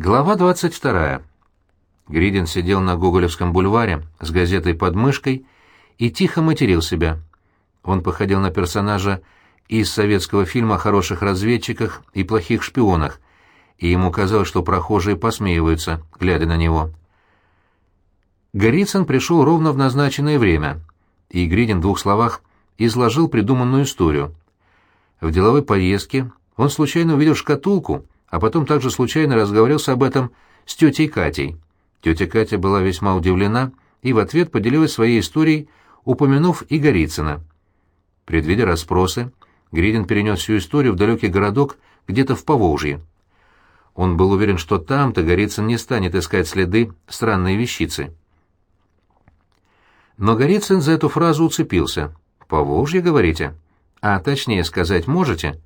Глава 22. Гридин сидел на Гоголевском бульваре с газетой под мышкой и тихо материл себя. Он походил на персонажа из советского фильма о хороших разведчиках и плохих шпионах, и ему казалось, что прохожие посмеиваются, глядя на него. Горицын пришел ровно в назначенное время, и Гридин в двух словах изложил придуманную историю. В деловой поездке он случайно увидел шкатулку — а потом также случайно разговорился об этом с тетей Катей. Тетя Катя была весьма удивлена и в ответ поделилась своей историей, упомянув и Голицына. Предвидя расспросы, Гридин перенес всю историю в далекий городок где-то в Поволжье. Он был уверен, что там-то Голицын не станет искать следы странной вещицы. Но Голицын за эту фразу уцепился. «Поволжье, говорите? А точнее сказать можете?»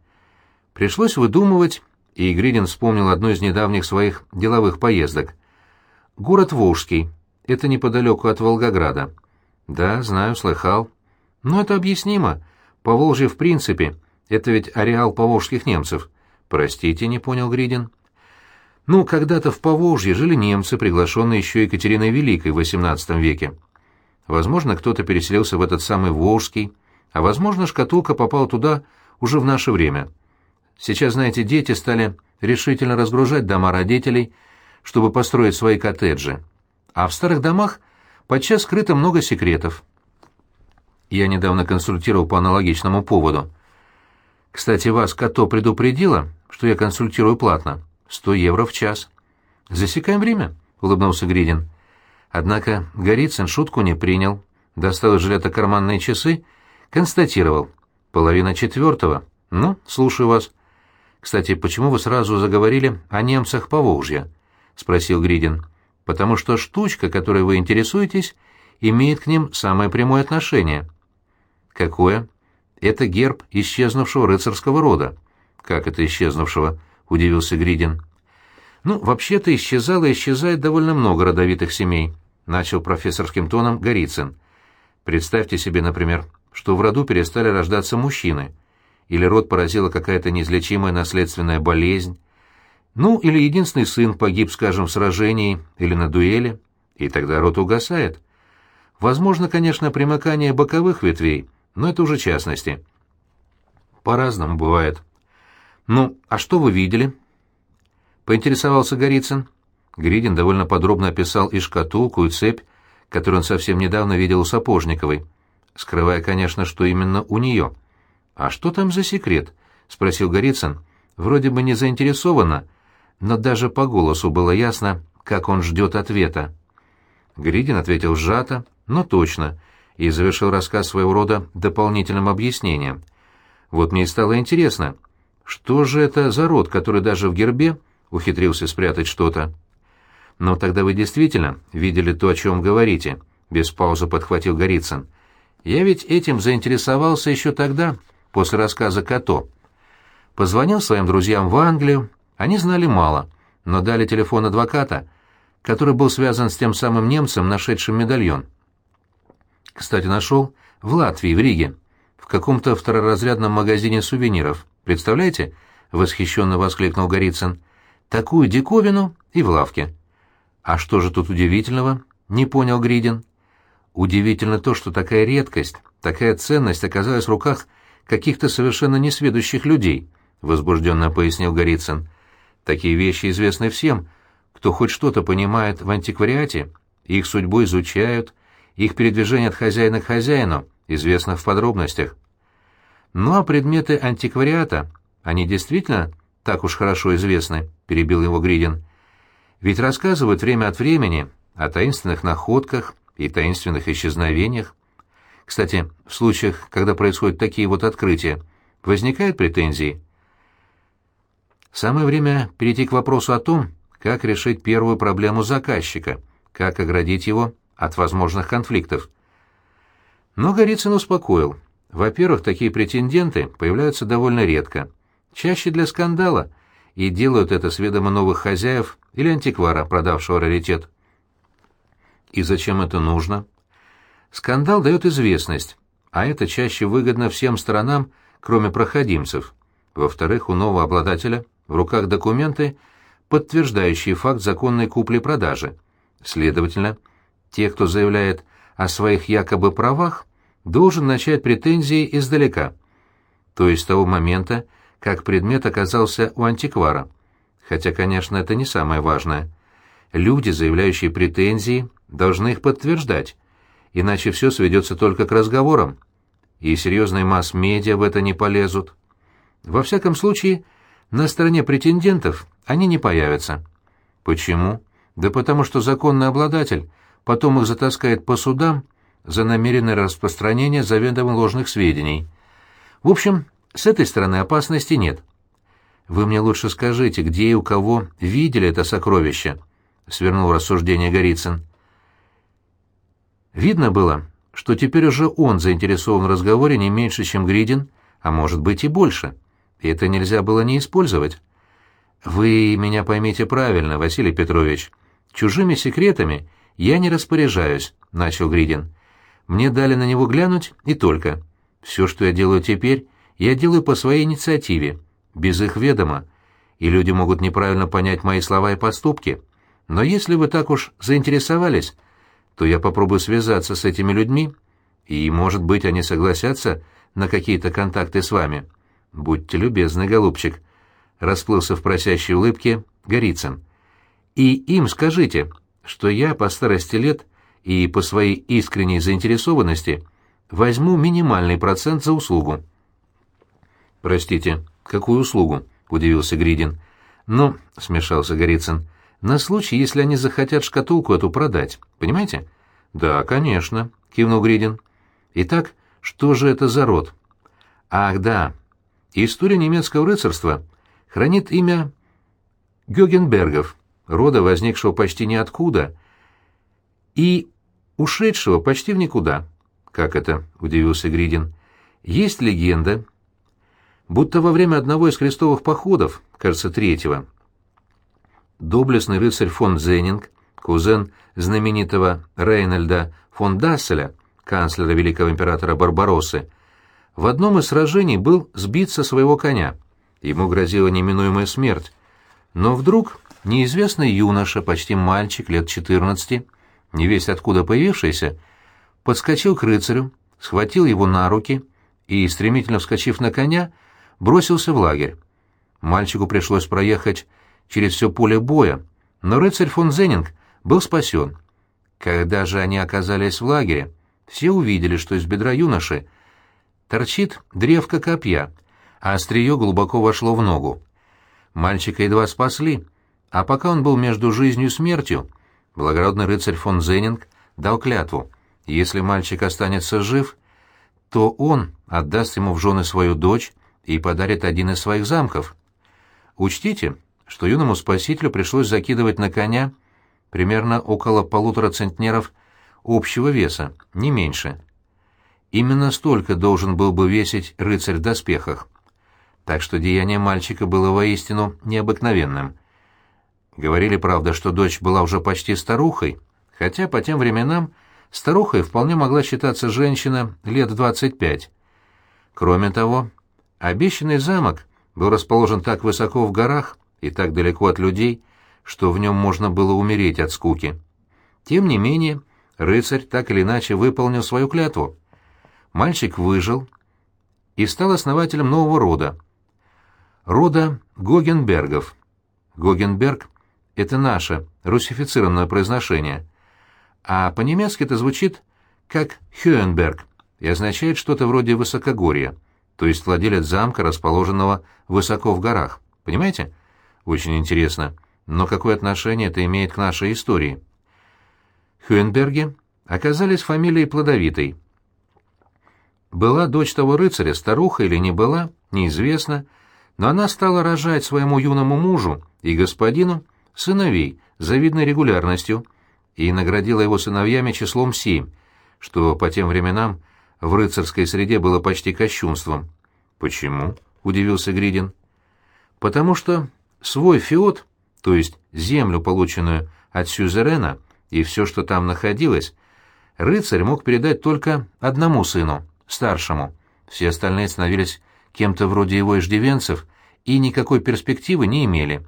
Пришлось выдумывать и Гридин вспомнил одну из недавних своих деловых поездок. «Город Волжский. Это неподалеку от Волгограда». «Да, знаю, слыхал. Но это объяснимо. Поволжье в принципе. Это ведь ареал поволжских немцев». «Простите, не понял Гридин». «Ну, когда-то в Поволжье жили немцы, приглашенные еще Екатериной Великой в XVIII веке. Возможно, кто-то переселился в этот самый Волжский, а возможно, шкатулка попала туда уже в наше время». Сейчас, знаете, дети стали решительно разгружать дома родителей, чтобы построить свои коттеджи. А в старых домах подчас скрыто много секретов. Я недавно консультировал по аналогичному поводу. Кстати, вас Като предупредила, что я консультирую платно. Сто евро в час. «Засекаем время», — улыбнулся Гридин. Однако Голицын шутку не принял, достал из жилета карманные часы, констатировал. «Половина четвертого. Ну, слушаю вас». «Кстати, почему вы сразу заговорили о немцах по Волжье?» — спросил Гридин. «Потому что штучка, которой вы интересуетесь, имеет к ним самое прямое отношение». «Какое?» «Это герб исчезнувшего рыцарского рода». «Как это исчезнувшего?» — удивился Гридин. «Ну, вообще-то исчезало и исчезает довольно много родовитых семей», — начал профессорским тоном Горицын. «Представьте себе, например, что в роду перестали рождаться мужчины» или род поразила какая-то неизлечимая наследственная болезнь, ну, или единственный сын погиб, скажем, в сражении или на дуэли, и тогда род угасает. Возможно, конечно, примыкание боковых ветвей, но это уже частности. По-разному бывает. «Ну, а что вы видели?» — поинтересовался Голицын. Гридин довольно подробно описал и шкатулку, и цепь, которую он совсем недавно видел у Сапожниковой, скрывая, конечно, что именно у нее. «А что там за секрет?» — спросил Голицын. Вроде бы не заинтересованно, но даже по голосу было ясно, как он ждет ответа. Гридин ответил сжато, но точно, и завершил рассказ своего рода дополнительным объяснением. Вот мне и стало интересно, что же это за род, который даже в гербе ухитрился спрятать что-то? «Но тогда вы действительно видели то, о чем говорите», — без паузы подхватил Голицын. «Я ведь этим заинтересовался еще тогда, после рассказа Като. Позвонил своим друзьям в Англию, они знали мало, но дали телефон адвоката, который был связан с тем самым немцем, нашедшим медальон. Кстати, нашел в Латвии, в Риге, в каком-то второразрядном магазине сувениров. Представляете? — восхищенно воскликнул Голицын. «Такую диковину и в лавке». «А что же тут удивительного?» — не понял Гридин. «Удивительно то, что такая редкость, такая ценность оказалась в руках каких-то совершенно несведущих людей, — возбужденно пояснил Голицын. Такие вещи известны всем, кто хоть что-то понимает в антиквариате, их судьбу изучают, их передвижение от хозяина к хозяину известно в подробностях. Ну а предметы антиквариата, они действительно так уж хорошо известны, — перебил его Гридин. Ведь рассказывают время от времени о таинственных находках и таинственных исчезновениях. Кстати, в случаях, когда происходят такие вот открытия, возникают претензии? Самое время перейти к вопросу о том, как решить первую проблему заказчика, как оградить его от возможных конфликтов. Но Голицын успокоил. Во-первых, такие претенденты появляются довольно редко, чаще для скандала, и делают это с ведома новых хозяев или антиквара, продавшего раритет. И зачем это нужно? Скандал дает известность, а это чаще выгодно всем сторонам, кроме проходимцев. Во-вторых, у нового обладателя в руках документы, подтверждающие факт законной купли-продажи. Следовательно, те, кто заявляет о своих якобы правах, должен начать претензии издалека, то есть с того момента, как предмет оказался у антиквара. Хотя, конечно, это не самое важное. Люди, заявляющие претензии, должны их подтверждать, иначе все сведется только к разговорам, и серьезные масс-медиа в это не полезут. Во всяком случае, на стороне претендентов они не появятся. Почему? Да потому что законный обладатель потом их затаскает по судам за намеренное распространение заведомо ложных сведений. В общем, с этой стороны опасности нет. Вы мне лучше скажите, где и у кого видели это сокровище, — свернул рассуждение Голицын. Видно было, что теперь уже он заинтересован в разговоре не меньше, чем Гридин, а может быть и больше. И это нельзя было не использовать. Вы меня поймите правильно, Василий Петрович. Чужими секретами я не распоряжаюсь, — начал Гридин. Мне дали на него глянуть, и только. Все, что я делаю теперь, я делаю по своей инициативе, без их ведома, и люди могут неправильно понять мои слова и поступки. Но если вы так уж заинтересовались, то я попробую связаться с этими людьми, и, может быть, они согласятся на какие-то контакты с вами. Будьте любезны, голубчик, — расплылся в просящей улыбке Горицын. И им скажите, что я по старости лет и по своей искренней заинтересованности возьму минимальный процент за услугу. «Простите, какую услугу?» — удивился Гридин. «Ну», — смешался Горицын, — «на случай, если они захотят шкатулку эту продать, понимаете?» «Да, конечно», — кивнул Гридин. «Итак, что же это за род?» «Ах, да. История немецкого рыцарства хранит имя Гёгенбергов, рода, возникшего почти ниоткуда, и ушедшего почти в никуда. «Как это?» — удивился Гридин. «Есть легенда, будто во время одного из крестовых походов, кажется, третьего, доблестный рыцарь фон Зенинг, кузен знаменитого Рейнольда фон Дасселя, канцлера великого императора Барбароссы, в одном из сражений был сбит со своего коня. Ему грозила неминуемая смерть. Но вдруг неизвестный юноша, почти мальчик, лет четырнадцати, не весь откуда появившийся, подскочил к рыцарю, схватил его на руки и, стремительно вскочив на коня, бросился в лагерь. Мальчику пришлось проехать через все поле боя, но рыцарь фон Зенинг был спасен. Когда же они оказались в лагере, все увидели, что из бедра юноши торчит древко копья, а острие глубоко вошло в ногу. Мальчика едва спасли, а пока он был между жизнью и смертью, благородный рыцарь фон Зенинг дал клятву, если мальчик останется жив, то он отдаст ему в жены свою дочь и подарит один из своих замков. Учтите, что юному спасителю пришлось закидывать на коня примерно около полутора центнеров общего веса, не меньше. Именно столько должен был бы весить рыцарь в доспехах. Так что деяние мальчика было воистину необыкновенным. Говорили, правда, что дочь была уже почти старухой, хотя по тем временам старухой вполне могла считаться женщина лет в 25. Кроме того, обещанный замок был расположен так высоко в горах и так далеко от людей, что в нем можно было умереть от скуки. Тем не менее, рыцарь так или иначе выполнил свою клятву. Мальчик выжил и стал основателем нового рода. Рода Гогенбергов. Гогенберг — это наше русифицированное произношение, а по-немецки это звучит как Хюенберг и означает что-то вроде высокогорья, то есть владелец замка, расположенного высоко в горах. Понимаете? Очень интересно. Но какое отношение это имеет к нашей истории? Хюенберги оказались фамилией плодовитой. Была дочь того рыцаря, старуха или не была, неизвестно, но она стала рожать своему юному мужу и господину сыновей завидной регулярностью и наградила его сыновьями числом семь, что по тем временам в рыцарской среде было почти кощунством. «Почему?» — удивился Гридин. «Потому что свой феод, то есть землю, полученную от сюзерена, и все, что там находилось, рыцарь мог передать только одному сыну, старшему. Все остальные становились кем-то вроде его иждивенцев и никакой перспективы не имели.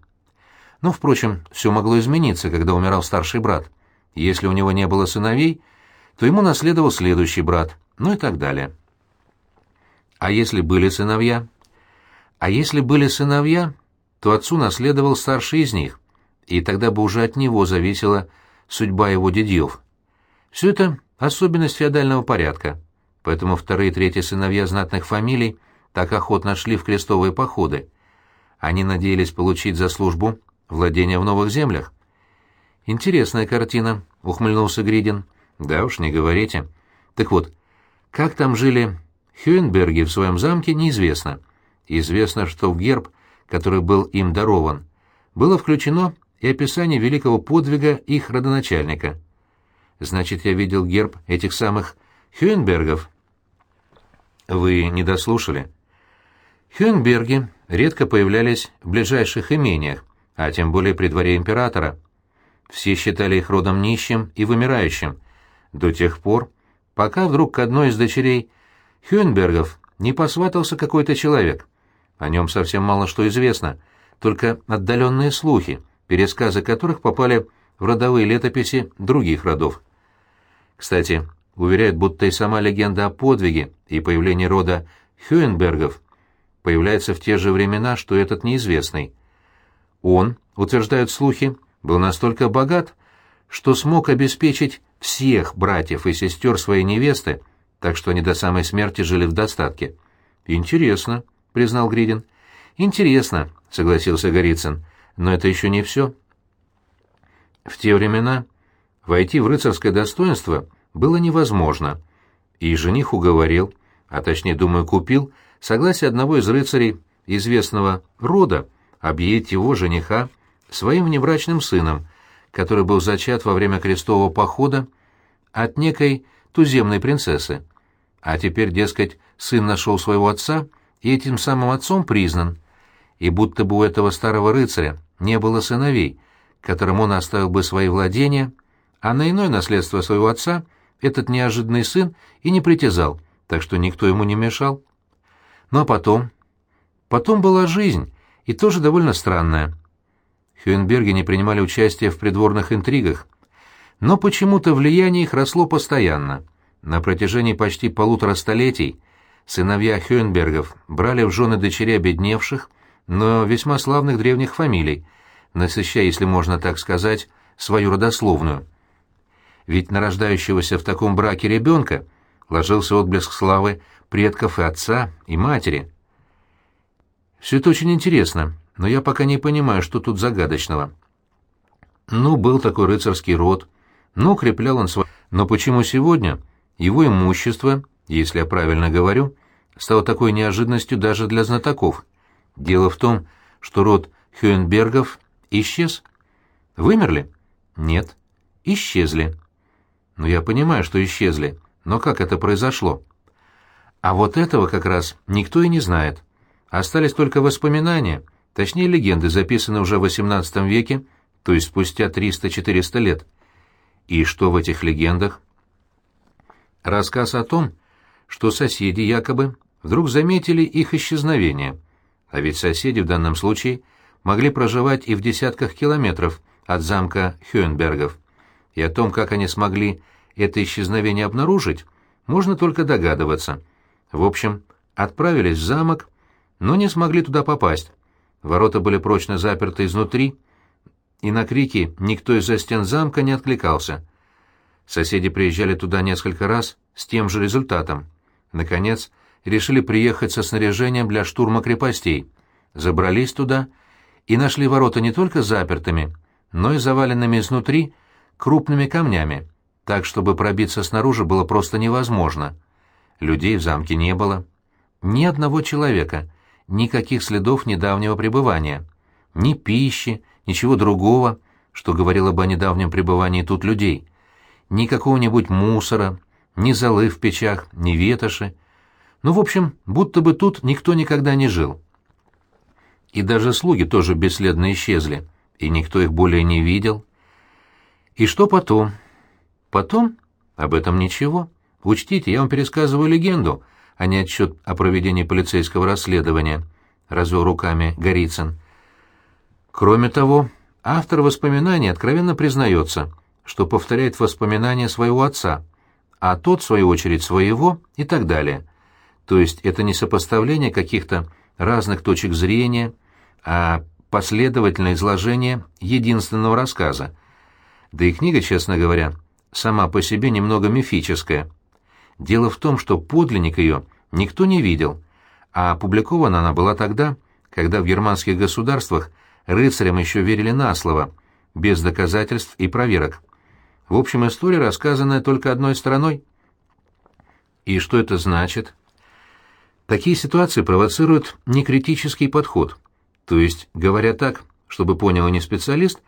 Но, впрочем, все могло измениться, когда умирал старший брат. Если у него не было сыновей, то ему наследовал следующий брат, ну и так далее. А если были сыновья? А если были сыновья, то отцу наследовал старший из них, и тогда бы уже от него зависела судьба его дедьев. Все это особенность феодального порядка, поэтому вторые и третьи сыновья знатных фамилий так охотно шли в крестовые походы. Они надеялись получить за службу владение в новых землях. «Интересная картина», — ухмыльнулся Гридин. «Да уж, не говорите. Так вот, как там жили Хюенберги в своем замке, неизвестно. Известно, что в герб, который был им дарован, было включено и описание великого подвига их родоначальника. Значит, я видел герб этих самых Хюенбергов. Вы не дослушали. Хюенберги редко появлялись в ближайших имениях, а тем более при дворе императора. Все считали их родом нищим и вымирающим, до тех пор, пока вдруг к одной из дочерей Хюенбергов не посватался какой-то человек. О нем совсем мало что известно, только отдаленные слухи, пересказы которых попали в родовые летописи других родов. Кстати, уверяют, будто и сама легенда о подвиге и появлении рода Хюенбергов появляется в те же времена, что этот неизвестный. Он, утверждают слухи, был настолько богат, что смог обеспечить всех братьев и сестер своей невесты, так что они до самой смерти жили в достатке. «Интересно», — признал Гридин. «Интересно», — согласился Голицын, — «но это еще не все». В те времена войти в рыцарское достоинство было невозможно, и жених уговорил, а точнее, думаю, купил, согласие одного из рыцарей известного рода объявить его жениха своим внебрачным сыном, который был зачат во время крестового похода от некой туземной принцессы. А теперь, дескать, сын нашел своего отца и этим самым отцом признан, и будто бы у этого старого рыцаря не было сыновей, которым он оставил бы свои владения, а на иное наследство своего отца этот неожиданный сын и не притязал, так что никто ему не мешал. Ну а потом... Потом была жизнь, и тоже довольно странная. Хюенберги не принимали участия в придворных интригах, но почему-то влияние их росло постоянно. На протяжении почти полутора столетий сыновья Хюенбергов брали в жены дочерей обедневших, но весьма славных древних фамилий, насыщая, если можно так сказать, свою родословную. Ведь на рождающегося в таком браке ребенка ложился отблеск славы предков и отца, и матери. Все это очень интересно, но я пока не понимаю, что тут загадочного. Ну, был такой рыцарский род, ну, укреплял он свой... Но почему сегодня его имущество, если я правильно говорю, стало такой неожиданностью даже для знатоков? Дело в том, что род Хюенбергов исчез. Вымерли? Нет. Исчезли. Ну, я понимаю, что исчезли, но как это произошло? А вот этого как раз никто и не знает. Остались только воспоминания, точнее легенды, записанные уже в XVIII веке, то есть спустя 300-400 лет. И что в этих легендах? Рассказ о том, что соседи якобы вдруг заметили их исчезновение, а ведь соседи в данном случае могли проживать и в десятках километров от замка Хюенбергов и о том, как они смогли это исчезновение обнаружить, можно только догадываться. В общем, отправились в замок, но не смогли туда попасть. Ворота были прочно заперты изнутри, и на крики никто из-за стен замка не откликался. Соседи приезжали туда несколько раз с тем же результатом. Наконец, решили приехать со снаряжением для штурма крепостей. Забрались туда и нашли ворота не только запертыми, но и заваленными изнутри крупными камнями, так, чтобы пробиться снаружи было просто невозможно. Людей в замке не было. Ни одного человека, никаких следов недавнего пребывания. Ни пищи, ничего другого, что говорило бы о недавнем пребывании тут людей. Ни какого-нибудь мусора, ни золы в печах, ни ветоши. Ну, в общем, будто бы тут никто никогда не жил. И даже слуги тоже бесследно исчезли, и никто их более не видел. И что потом? Потом? Об этом ничего. Учтите, я вам пересказываю легенду, а не отчет о проведении полицейского расследования, — развел руками Голицын. Кроме того, автор воспоминаний откровенно признается, что повторяет воспоминания своего отца, а тот, в свою очередь, своего и так далее. То есть это не сопоставление каких-то разных точек зрения, а последовательное изложение единственного рассказа. Да и книга, честно говоря, сама по себе немного мифическая. Дело в том, что подлинник ее никто не видел, а опубликована она была тогда, когда в германских государствах рыцарям еще верили на слово, без доказательств и проверок. В общем, история, рассказанная только одной стороной. И что это значит? Такие ситуации провоцируют некритический подход. То есть, говоря так, чтобы понял не специалист,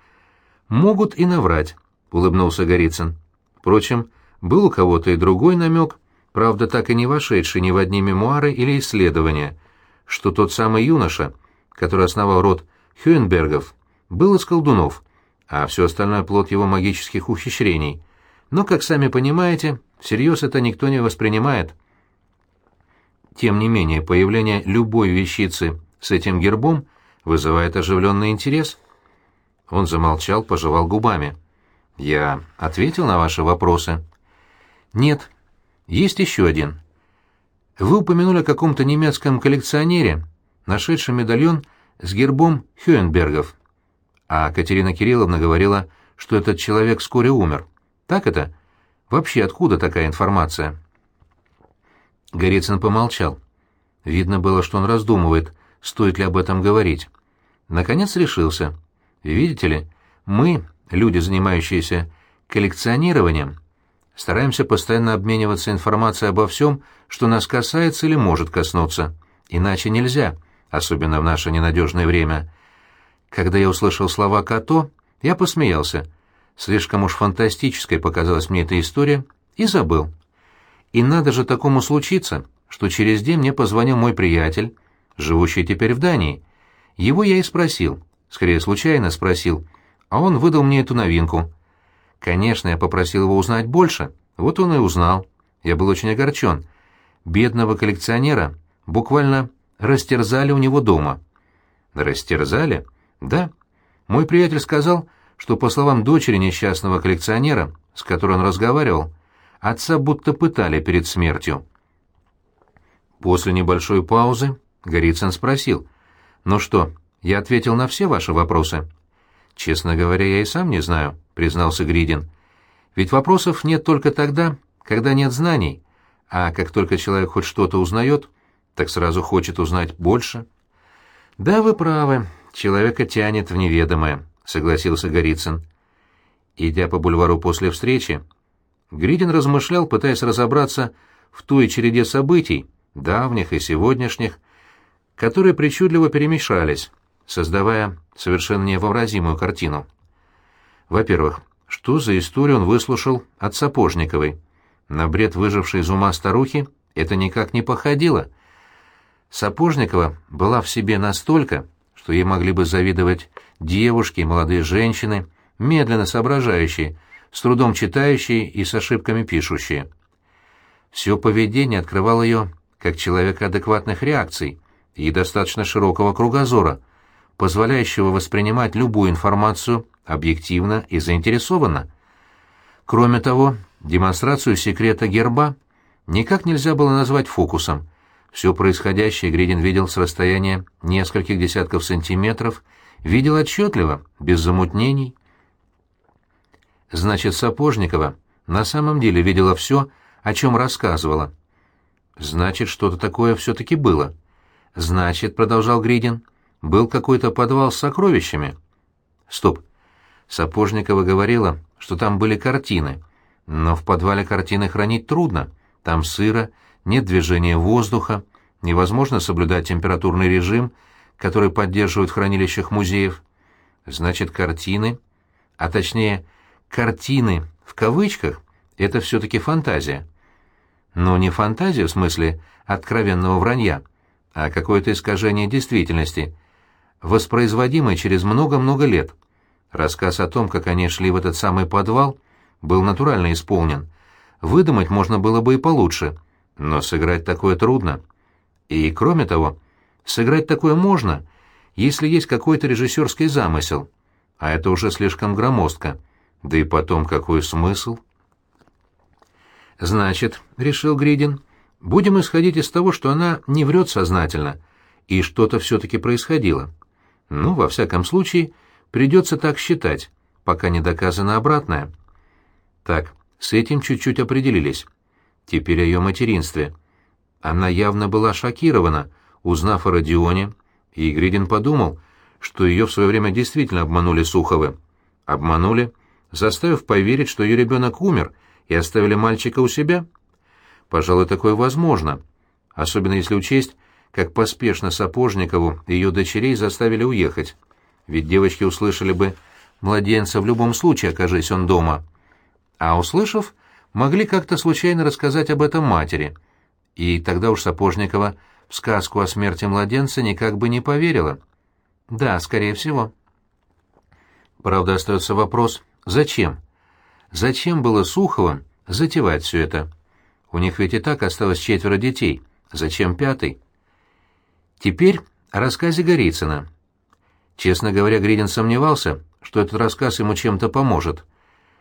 могут и наврать, улыбнулся Горицын. Впрочем, был у кого-то и другой намек, правда, так и не вошедший ни в одни мемуары или исследования, что тот самый юноша, который основал род Хюенбергов, был из колдунов, а все остальное плод его магических ухищрений. Но, как сами понимаете, всерьез это никто не воспринимает. Тем не менее, появление любой вещицы с этим гербом вызывает оживленный интерес. Он замолчал, пожевал губами. «Я ответил на ваши вопросы?» «Нет. Есть еще один. Вы упомянули о каком-то немецком коллекционере, нашедшем медальон с гербом Хюенбергов. А Катерина Кирилловна говорила, что этот человек вскоре умер. Так это? Вообще откуда такая информация?» Горецин помолчал. Видно было, что он раздумывает, стоит ли об этом говорить. Наконец решился. «Видите ли, мы, люди, занимающиеся коллекционированием, стараемся постоянно обмениваться информацией обо всем, что нас касается или может коснуться. Иначе нельзя, особенно в наше ненадежное время. Когда я услышал слова «като», я посмеялся. Слишком уж фантастической показалась мне эта история и забыл. И надо же такому случиться, что через день мне позвонил мой приятель, живущий теперь в Дании. Его я и спросил, скорее случайно спросил, а он выдал мне эту новинку. Конечно, я попросил его узнать больше, вот он и узнал. Я был очень огорчен. Бедного коллекционера буквально растерзали у него дома. Растерзали? Да. Мой приятель сказал, что, по словам дочери несчастного коллекционера, с которой он разговаривал, Отца будто пытали перед смертью. После небольшой паузы Голицын спросил. «Ну что, я ответил на все ваши вопросы?» «Честно говоря, я и сам не знаю», — признался Гридин. «Ведь вопросов нет только тогда, когда нет знаний, а как только человек хоть что-то узнает, так сразу хочет узнать больше». «Да, вы правы, человека тянет в неведомое», — согласился Голицын. Идя по бульвару после встречи, Гридин размышлял, пытаясь разобраться в той череде событий, давних и сегодняшних, которые причудливо перемешались, создавая совершенно невообразимую картину. Во-первых, что за историю он выслушал от Сапожниковой? На бред выжившей из ума старухи это никак не походило. Сапожникова была в себе настолько, что ей могли бы завидовать девушки и молодые женщины, медленно соображающие, с трудом читающие и с ошибками пишущие. Все поведение открывало ее как человека адекватных реакций и достаточно широкого кругозора, позволяющего воспринимать любую информацию объективно и заинтересованно. Кроме того, демонстрацию секрета герба никак нельзя было назвать фокусом. Все происходящее Гридин видел с расстояния нескольких десятков сантиметров, видел отчетливо, без замутнений, Значит, Сапожникова на самом деле видела все, о чем рассказывала. Значит, что-то такое все-таки было. Значит, продолжал Гридин, был какой-то подвал с сокровищами. Стоп. Сапожникова говорила, что там были картины. Но в подвале картины хранить трудно. Там сыро, нет движения воздуха, невозможно соблюдать температурный режим, который поддерживают в хранилищах музеев. Значит, картины, а точнее, картины в кавычках — это все-таки фантазия. Но не фантазия в смысле откровенного вранья, а какое-то искажение действительности, воспроизводимое через много-много лет. Рассказ о том, как они шли в этот самый подвал, был натурально исполнен. Выдумать можно было бы и получше, но сыграть такое трудно. И, кроме того, сыграть такое можно, если есть какой-то режиссерский замысел. а это уже слишком громоздко. Да и потом, какой смысл? «Значит, — решил Гридин, — будем исходить из того, что она не врет сознательно, и что-то все-таки происходило. Ну, во всяком случае, придется так считать, пока не доказано обратное. Так, с этим чуть-чуть определились. Теперь о ее материнстве. Она явно была шокирована, узнав о Родионе, и Гридин подумал, что ее в свое время действительно обманули Суховы. Обманули, заставив поверить, что ее ребенок умер — и оставили мальчика у себя? Пожалуй, такое возможно, особенно если учесть, как поспешно Сапожникову и ее дочерей заставили уехать. Ведь девочки услышали бы младенца в любом случае, окажись он дома. А услышав, могли как-то случайно рассказать об этом матери. И тогда уж Сапожникова в сказку о смерти младенца никак бы не поверила. Да, скорее всего. Правда, остается вопрос, зачем? Зачем было Суховым затевать все это? У них ведь и так осталось четверо детей. Зачем пятый? Теперь о рассказе Голицына. Честно говоря, Гридин сомневался, что этот рассказ ему чем-то поможет.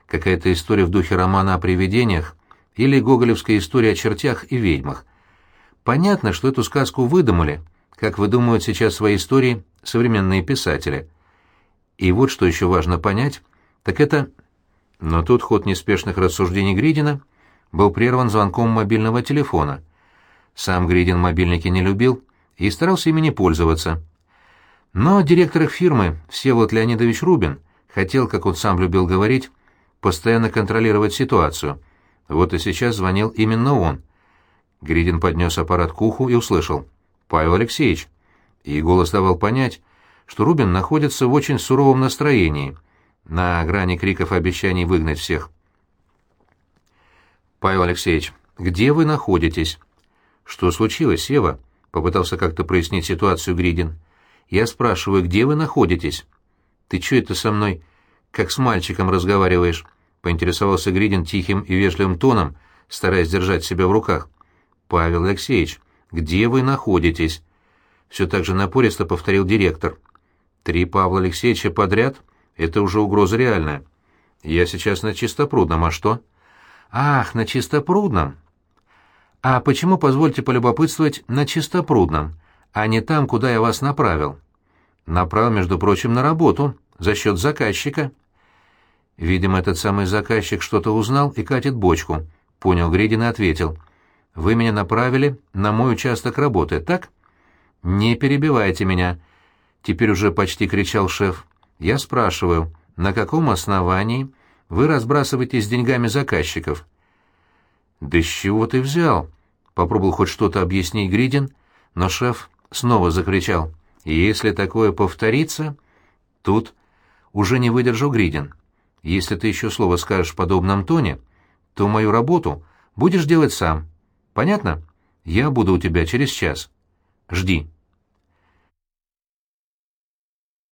Какая-то история в духе романа о привидениях или гоголевская история о чертях и ведьмах. Понятно, что эту сказку выдумали, как выдумывают сейчас свои истории современные писатели. И вот что еще важно понять, так это но тут ход неспешных рассуждений Гридина был прерван звонком мобильного телефона. Сам Гридин мобильники не любил и старался ими не пользоваться. Но директор их фирмы, Всеволод Леонидович Рубин, хотел, как он сам любил говорить, постоянно контролировать ситуацию. Вот и сейчас звонил именно он. Гридин поднес аппарат к уху и услышал. «Павел Алексеевич». И голос давал понять, что Рубин находится в очень суровом настроении — на грани криков обещаний выгнать всех. «Павел Алексеевич, где вы находитесь?» «Что случилось, Ева?» — попытался как-то прояснить ситуацию Гридин. «Я спрашиваю, где вы находитесь?» «Ты что это со мной, как с мальчиком разговариваешь?» — поинтересовался Гридин тихим и вежливым тоном, стараясь держать себя в руках. «Павел Алексеевич, где вы находитесь?» Все так же напористо повторил директор. «Три Павла Алексеевича подряд?» Это уже угроза реальная. Я сейчас на Чистопрудном, а что? Ах, на Чистопрудном. А почему, позвольте полюбопытствовать, на Чистопрудном, а не там, куда я вас направил? Направил, между прочим, на работу, за счет заказчика. Видимо, этот самый заказчик что-то узнал и катит бочку. Понял Гридин и ответил. Вы меня направили на мой участок работы, так? Не перебивайте меня. Теперь уже почти кричал шеф. Я спрашиваю, на каком основании вы разбрасываетесь деньгами заказчиков? Да с чего ты взял? Попробовал хоть что-то объяснить Гридин, но шеф снова закричал. Если такое повторится, тут уже не выдержал Гридин. Если ты еще слово скажешь в подобном тоне, то мою работу будешь делать сам. Понятно? Я буду у тебя через час. Жди.